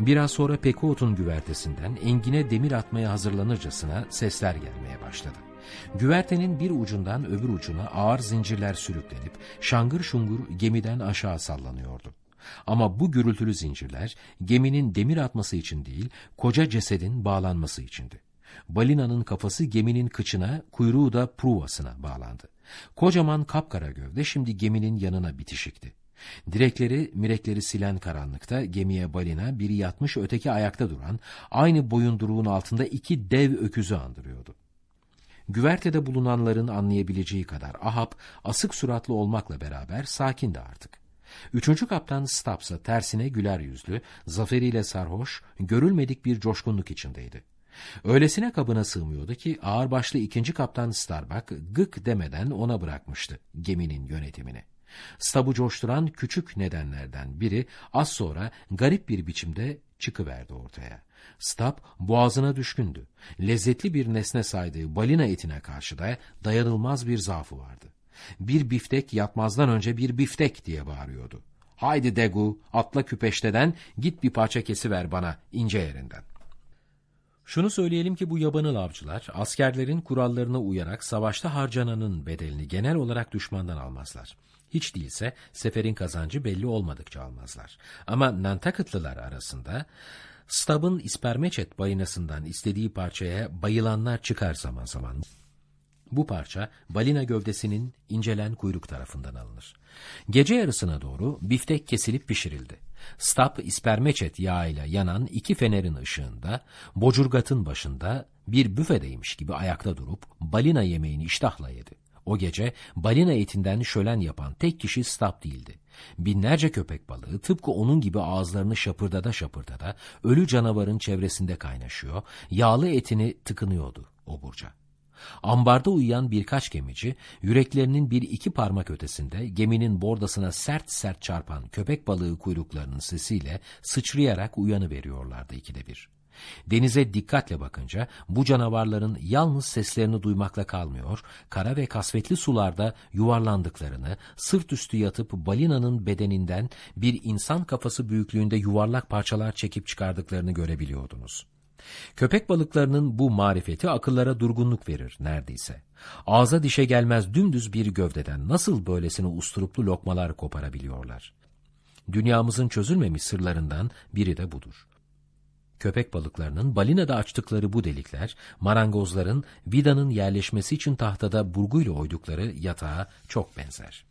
Biraz sonra Pekuot'un güvertesinden engine demir atmaya hazırlanırcasına sesler gelmeye başladı. Güvertenin bir ucundan öbür ucuna ağır zincirler sürüklenip şangır şungur gemiden aşağı sallanıyordu. Ama bu gürültülü zincirler geminin demir atması için değil, koca cesedin bağlanması içindi. Balinanın kafası geminin kıçına, kuyruğu da pruvasına bağlandı. Kocaman kapkara gövde şimdi geminin yanına bitişikti. Direkleri, mirekleri silen karanlıkta gemiye balina biri yatmış öteki ayakta duran, aynı boyunduruğun altında iki dev öküzü andırıyordu. Güvertede bulunanların anlayabileceği kadar Ahab asık suratlı olmakla beraber sakindi artık. Üçüncü kaptan Stubbs'a tersine güler yüzlü, zaferiyle sarhoş, görülmedik bir coşkunluk içindeydi. Öylesine kabına sığmıyordu ki ağırbaşlı ikinci kaptan Starbuck gık demeden ona bırakmıştı geminin yönetimini. Stab'ı coşturan küçük nedenlerden biri az sonra garip bir biçimde çıkıverdi ortaya. Stab boğazına düşkündü. Lezzetli bir nesne saydığı balina etine karşı da dayanılmaz bir zaafı vardı. Bir biftek yatmazdan önce bir biftek diye bağırıyordu. Haydi Degu, atla küpeşteden, git bir parça kesiver bana ince yerinden. Şunu söyleyelim ki bu yabanıl avcılar, askerlerin kurallarına uyarak savaşta harcananın bedelini genel olarak düşmandan almazlar. Hiç değilse seferin kazancı belli olmadıkça almazlar. Ama Nantakıtlılar arasında Stab'ın ispermeçet balinasından istediği parçaya bayılanlar çıkar zaman zaman. Bu parça balina gövdesinin incelen kuyruk tarafından alınır. Gece yarısına doğru biftek kesilip pişirildi. Stab ispermeçet yağıyla yanan iki fenerin ışığında, bocurgatın başında bir büfedeymiş gibi ayakta durup balina yemeğini iştahla yedi. O gece balina etinden şölen yapan tek kişi Stab değildi. Binlerce köpek balığı tıpkı onun gibi ağızlarını şapırdada şapırdada ölü canavarın çevresinde kaynaşıyor, yağlı etini tıkınıyordu o burca. Ambarda uyuyan birkaç gemici, yüreklerinin bir iki parmak ötesinde geminin bordasına sert sert çarpan köpek balığı kuyruklarının sesiyle sıçrayarak uyanı veriyorlardı ikide bir. Denize dikkatle bakınca bu canavarların yalnız seslerini duymakla kalmıyor, kara ve kasvetli sularda yuvarlandıklarını, sırt üstü yatıp balinanın bedeninden bir insan kafası büyüklüğünde yuvarlak parçalar çekip çıkardıklarını görebiliyordunuz. Köpek balıklarının bu marifeti akıllara durgunluk verir neredeyse. Ağza dişe gelmez dümdüz bir gövdeden nasıl böylesine usturuplu lokmalar koparabiliyorlar? Dünyamızın çözülmemiş sırlarından biri de budur. Köpek balıklarının balinada açtıkları bu delikler, marangozların vidanın yerleşmesi için tahtada burguyla oydukları yatağa çok benzer.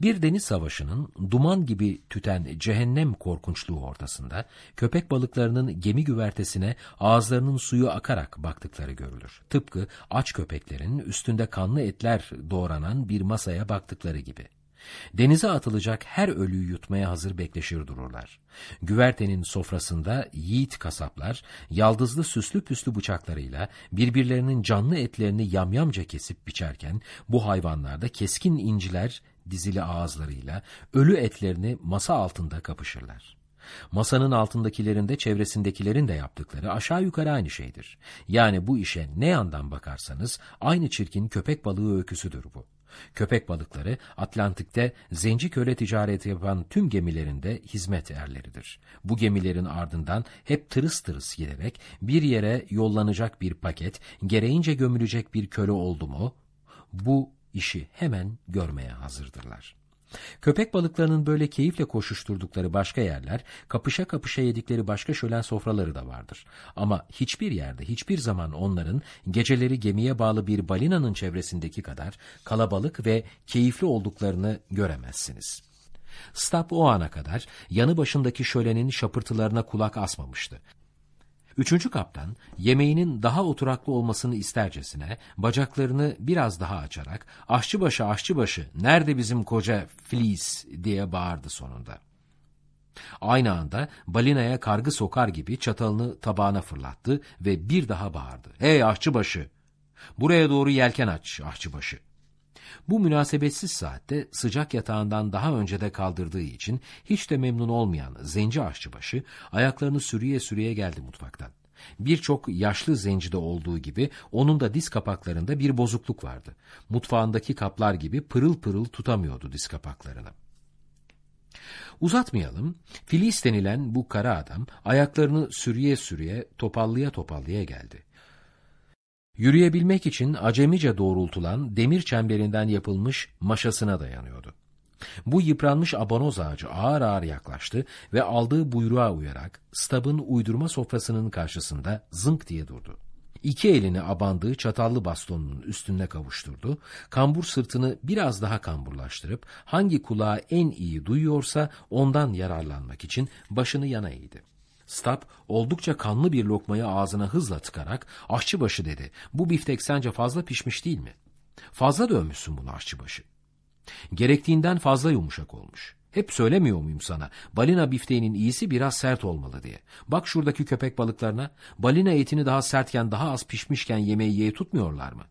Bir deniz savaşının duman gibi tüten cehennem korkunçluğu ortasında köpek balıklarının gemi güvertesine ağızlarının suyu akarak baktıkları görülür. Tıpkı aç köpeklerin üstünde kanlı etler doğranan bir masaya baktıkları gibi. Denize atılacak her ölüyü yutmaya hazır bekleşir dururlar. Güvertenin sofrasında yiğit kasaplar, yaldızlı süslü püslü bıçaklarıyla birbirlerinin canlı etlerini yamyamca kesip biçerken, bu hayvanlarda keskin inciler dizili ağızlarıyla ölü etlerini masa altında kapışırlar. Masanın altındakilerinde çevresindekilerin de yaptıkları aşağı yukarı aynı şeydir. Yani bu işe ne yandan bakarsanız aynı çirkin köpek balığı öyküsüdür bu. Köpek balıkları Atlantik'te zenci köle ticareti yapan tüm gemilerinde hizmet erleridir. Bu gemilerin ardından hep tırıs tırıs giderek bir yere yollanacak bir paket, gereğince gömülecek bir köle oldu mu, bu işi hemen görmeye hazırdırlar. Köpek balıklarının böyle keyifle koşuşturdukları başka yerler, kapışa kapışa yedikleri başka şölen sofraları da vardır. Ama hiçbir yerde, hiçbir zaman onların geceleri gemiye bağlı bir balinanın çevresindeki kadar kalabalık ve keyifli olduklarını göremezsiniz. Stab o ana kadar yanı başındaki şölenin şapırtılarına kulak asmamıştı. Üçüncü kaptan yemeğinin daha oturaklı olmasını istercesine bacaklarını biraz daha açarak aşçıbaşı aşçıbaşı nerede bizim koca flis diye bağırdı sonunda. Aynı anda balinaya kargı sokar gibi çatalını tabağına fırlattı ve bir daha bağırdı. Hey aşçıbaşı! Buraya doğru yelken aç aşçıbaşı! Bu münasebetsiz saatte sıcak yatağından daha önce de kaldırdığı için hiç de memnun olmayan zenci aşçıbaşı ayaklarını sürüye sürüye geldi mutfaktan. Birçok yaşlı zencide olduğu gibi onun da diz kapaklarında bir bozukluk vardı. Mutfağındaki kaplar gibi pırıl pırıl tutamıyordu diz kapaklarını. Uzatmayalım, Filiz denilen bu kara adam ayaklarını sürüye sürüye topallıya topallıya geldi. Yürüyebilmek için acemice doğrultulan demir çemberinden yapılmış maşasına dayanıyordu. Bu yıpranmış abanoz ağacı ağır ağır yaklaştı ve aldığı buyruğa uyarak stabın uydurma sofrasının karşısında zınk diye durdu. İki elini abandığı çatallı bastonunun üstünde kavuşturdu, kambur sırtını biraz daha kamburlaştırıp hangi kulağı en iyi duyuyorsa ondan yararlanmak için başını yana eğdi. Stab oldukça kanlı bir lokmayı ağzına hızla tıkarak aşçıbaşı dedi. Bu biftek sence fazla pişmiş değil mi? Fazla dövmüşsün bunu aşçıbaşı. Gerektiğinden fazla yumuşak olmuş. Hep söylemiyor muyum sana? Balina bifteğinin iyisi biraz sert olmalı diye. Bak şuradaki köpek balıklarına. Balina etini daha sertken daha az pişmişken yemeği yeği tutmuyorlar mı?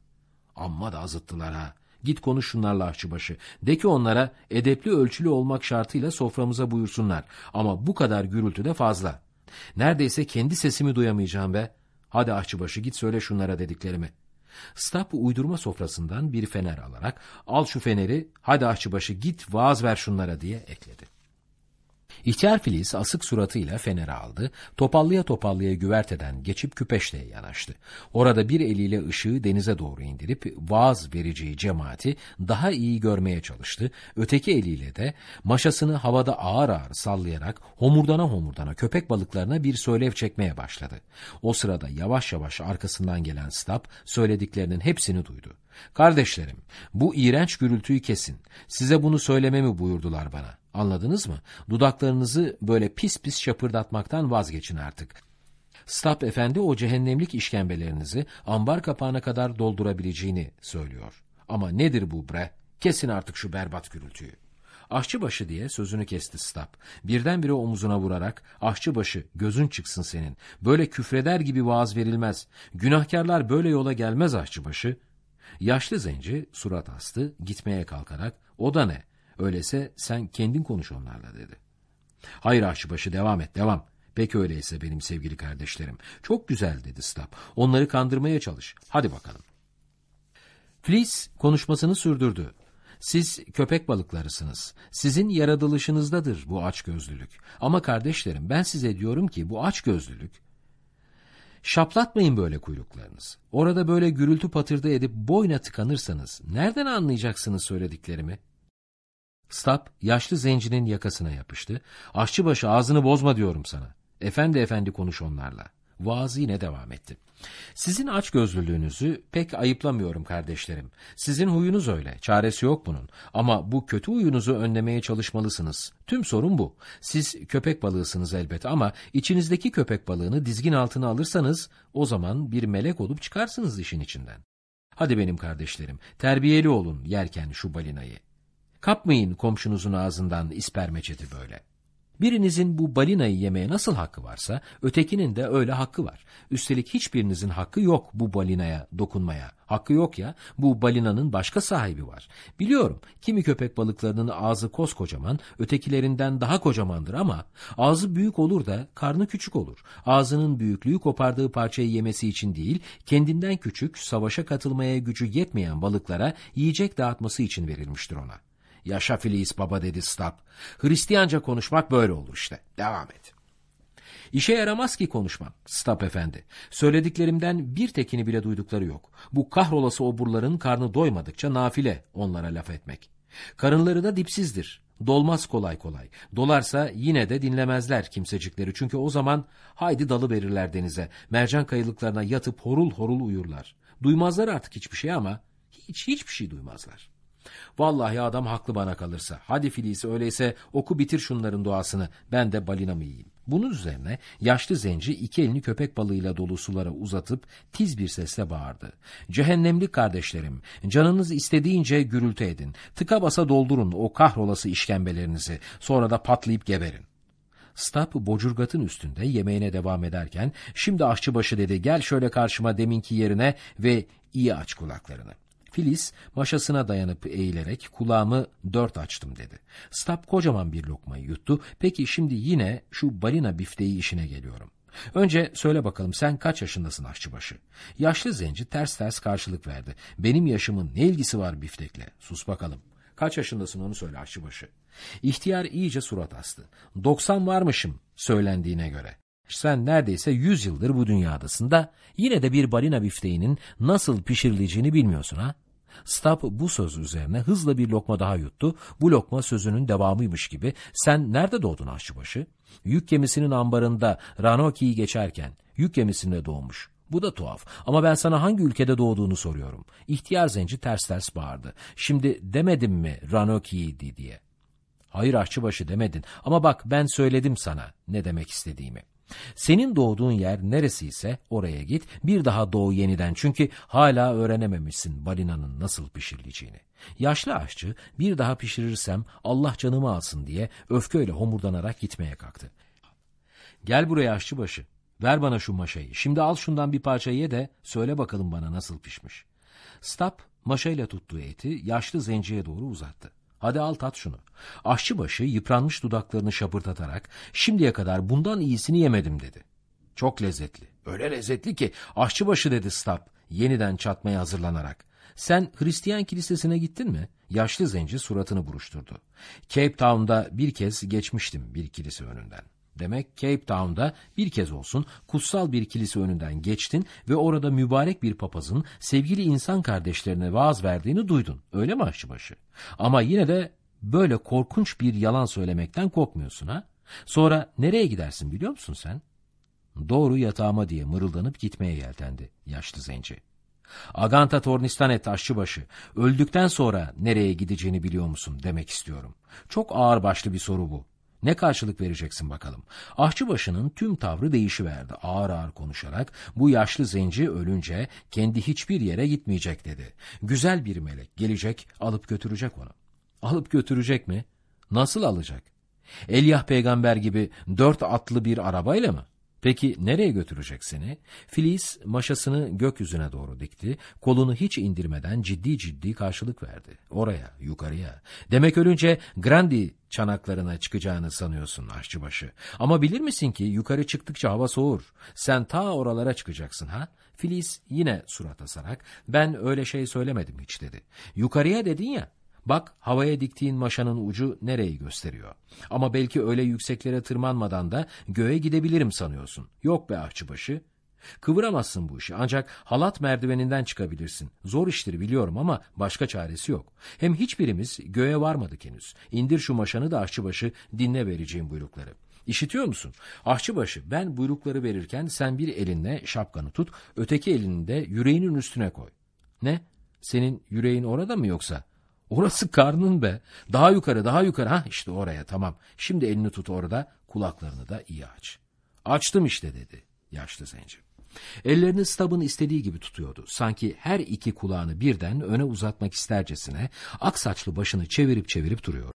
Amma da azıttılar ha. Git konuş şunlarla aşçıbaşı. De ki onlara edepli ölçülü olmak şartıyla soframıza buyursunlar. Ama bu kadar gürültü de fazla. Neredeyse kendi sesimi duyamayacağım be. Hadi aşçıbaşı git söyle şunlara dediklerimi. Stab uydurma sofrasından bir fener alarak al şu feneri hadi aşçıbaşı git vaaz ver şunlara diye ekledi. İhtiyar Filiz asık suratıyla feneri aldı, topallıya topallıya güverteden geçip küpeşteye yanaştı. Orada bir eliyle ışığı denize doğru indirip vaaz vereceği cemaati daha iyi görmeye çalıştı. Öteki eliyle de maşasını havada ağır ağır sallayarak homurdana homurdana köpek balıklarına bir söylev çekmeye başladı. O sırada yavaş yavaş arkasından gelen Stab söylediklerinin hepsini duydu. Kardeşlerim, bu iğrenç gürültüyü kesin. Size bunu söylememi buyurdular bana. Anladınız mı? Dudaklarınızı böyle pis pis şapırdatmaktan vazgeçin artık. Stab efendi o cehennemlik işkembelerinizi ambar kapağına kadar doldurabileceğini söylüyor. Ama nedir bu bre? Kesin artık şu berbat gürültüyü. Aşçıbaşı diye sözünü kesti Stab. Birdenbire omuzuna vurarak, aşçıbaşı gözün çıksın senin. Böyle küfreder gibi vaaz verilmez. Günahkarlar böyle yola gelmez aşçıbaşı. Yaşlı zenci surat astı, gitmeye kalkarak, o da ne? Öyleyse sen kendin konuş onlarla dedi. Hayır aşçıbaşı devam et devam. Peki öyleyse benim sevgili kardeşlerim. Çok güzel dedi Stab. Onları kandırmaya çalış. Hadi bakalım. Fleece konuşmasını sürdürdü. Siz köpek balıklarısınız. Sizin yaratılışınızdadır bu açgözlülük. Ama kardeşlerim ben size diyorum ki bu açgözlülük Şaplatmayın böyle kuyruklarınız. Orada böyle gürültü patırdı edip boyna tıkanırsanız nereden anlayacaksınız söylediklerimi? Stab yaşlı zencinin yakasına yapıştı. Aşçıbaşı ağzını bozma diyorum sana. Efendi efendi konuş onlarla. Vaazı yine devam etti. Sizin aç gözlülüğünüzü pek ayıplamıyorum kardeşlerim. Sizin huyunuz öyle, çaresi yok bunun. Ama bu kötü huyunuzu önlemeye çalışmalısınız. Tüm sorun bu. Siz köpek balığısınız elbet ama içinizdeki köpek balığını dizgin altına alırsanız o zaman bir melek olup çıkarsınız işin içinden. Hadi benim kardeşlerim, terbiyeli olun yerken şu balinayı. Kapmayın komşunuzun ağzından ispermeçeti böyle. Birinizin bu balinayı yemeye nasıl hakkı varsa, ötekinin de öyle hakkı var. Üstelik hiçbirinizin hakkı yok bu balinaya dokunmaya. Hakkı yok ya, bu balinanın başka sahibi var. Biliyorum, kimi köpek balıklarının ağzı koskocaman, ötekilerinden daha kocamandır ama ağzı büyük olur da karnı küçük olur. Ağzının büyüklüğü kopardığı parçayı yemesi için değil, kendinden küçük, savaşa katılmaya gücü yetmeyen balıklara yiyecek dağıtması için verilmiştir ona. Yaşa Filiz baba dedi Stab. Hristiyanca konuşmak böyle olur işte. Devam et. İşe yaramaz ki konuşmam, Stab efendi. Söylediklerimden bir tekini bile duydukları yok. Bu kahrolası oburların karnı doymadıkça nafile onlara laf etmek. Karınları da dipsizdir. Dolmaz kolay kolay. Dolarsa yine de dinlemezler kimsecikleri. Çünkü o zaman haydi dalı verirler denize. Mercan kayılıklarına yatıp horul horul uyurlar. Duymazlar artık hiçbir şey ama hiç hiçbir şey duymazlar. Vallahi adam haklı bana kalırsa. Hadi Filisi öyleyse oku bitir şunların duasını. Ben de balinamı yiyeyim. Bunun üzerine yaşlı zenci iki elini köpek balığıyla dolu sulara uzatıp tiz bir sesle bağırdı. Cehennemli kardeşlerim, canınız istediğince gürültü edin. Tıka basa doldurun o kahrolası işkembelerinizi. Sonra da patlayıp geberin. Stab bocurgatın üstünde yemeğine devam ederken şimdi aşçıbaşı dedi gel şöyle karşıma deminki yerine ve iyi aç kulaklarını. Filiz maşasına dayanıp eğilerek kulağımı dört açtım dedi. Stab kocaman bir lokmayı yuttu. Peki şimdi yine şu balina bifteği işine geliyorum. Önce söyle bakalım sen kaç yaşındasın aşçıbaşı? Yaşlı zenci ters ters karşılık verdi. Benim yaşımın ne ilgisi var biftekle? Sus bakalım. Kaç yaşındasın onu söyle aşçıbaşı. İhtiyar iyice surat astı. 90 varmışım söylendiğine göre. Sen neredeyse 100 yıldır bu dünyadasın da yine de bir balina bifteğinin nasıl pişirileceğini bilmiyorsun ha? Stab bu söz üzerine hızla bir lokma daha yuttu. Bu lokma sözünün devamıymış gibi. Sen nerede doğdun aşçıbaşı? Yük gemisinin ambarında Ranoki'yi geçerken yük gemisinde doğmuş. Bu da tuhaf. Ama ben sana hangi ülkede doğduğunu soruyorum. İhtiyar zenci ters ters bağırdı. Şimdi demedim mi Ranoki'ydi diye. Hayır aşçıbaşı demedin ama bak ben söyledim sana ne demek istediğimi. Senin doğduğun yer neresiyse oraya git, bir daha doğu yeniden çünkü hala öğrenememişsin balinanın nasıl pişirileceğini. Yaşlı aşçı bir daha pişirirsem Allah canımı alsın diye öfkeyle homurdanarak gitmeye kalktı. Gel buraya aşçıbaşı, ver bana şu maşayı, şimdi al şundan bir parça ye de söyle bakalım bana nasıl pişmiş. Stab maşayla tuttuğu eti yaşlı zenciye doğru uzattı. Hadi al tat şunu. Aşçıbaşı yıpranmış dudaklarını şapırtatarak şimdiye kadar bundan iyisini yemedim dedi. Çok lezzetli. Öyle lezzetli ki aşçıbaşı dedi Stab yeniden çatmaya hazırlanarak. Sen Hristiyan kilisesine gittin mi? Yaşlı zenci suratını buruşturdu. Cape Town'da bir kez geçmiştim bir kilise önünden. Demek Cape Town'da bir kez olsun kutsal bir kilise önünden geçtin ve orada mübarek bir papazın sevgili insan kardeşlerine vaaz verdiğini duydun. Öyle mi aşçıbaşı? Ama yine de böyle korkunç bir yalan söylemekten korkmuyorsun ha? Sonra nereye gidersin biliyor musun sen? Doğru yatağıma diye mırıldanıp gitmeye yeltendi yaşlı zenci. Aganta tornistan et aşçıbaşı. Öldükten sonra nereye gideceğini biliyor musun demek istiyorum. Çok ağır başlı bir soru bu. Ne karşılık vereceksin bakalım? Ahçıbaşı'nın tüm tavrı değişiverdi. Ağır ağır konuşarak bu yaşlı zenci ölünce kendi hiçbir yere gitmeyecek dedi. Güzel bir melek gelecek alıp götürecek onu. Alıp götürecek mi? Nasıl alacak? Elyah peygamber gibi dört atlı bir arabayla mı? Peki nereye götürecek seni? Filiz maşasını gökyüzüne doğru dikti, kolunu hiç indirmeden ciddi ciddi karşılık verdi. Oraya, yukarıya. Demek ölünce Grandi çanaklarına çıkacağını sanıyorsun aşçıbaşı. Ama bilir misin ki yukarı çıktıkça hava soğur. Sen ta oralara çıkacaksın ha? Filiz yine surat asarak, ben öyle şey söylemedim hiç dedi. Yukarıya dedin ya, Bak havaya diktiğin maşanın ucu nereyi gösteriyor. Ama belki öyle yükseklere tırmanmadan da göğe gidebilirim sanıyorsun. Yok be ahçıbaşı. Kıvıramazsın bu işi ancak halat merdiveninden çıkabilirsin. Zor iştir biliyorum ama başka çaresi yok. Hem hiçbirimiz göğe varmadık henüz. İndir şu maşanı da ahçıbaşı dinle vereceğim buyrukları. İşitiyor musun? Ahçıbaşı ben buyrukları verirken sen bir elinle şapkanı tut, öteki elini de yüreğinin üstüne koy. Ne? Senin yüreğin orada mı yoksa? Orası karnın be. Daha yukarı, daha yukarı. Ha işte oraya tamam. Şimdi elini tut orada, kulaklarını da iyi aç. Açtım işte dedi yaşlı zenci. Ellerini Stab'ın istediği gibi tutuyordu. Sanki her iki kulağını birden öne uzatmak istercesine ak saçlı başını çevirip çevirip duruyor.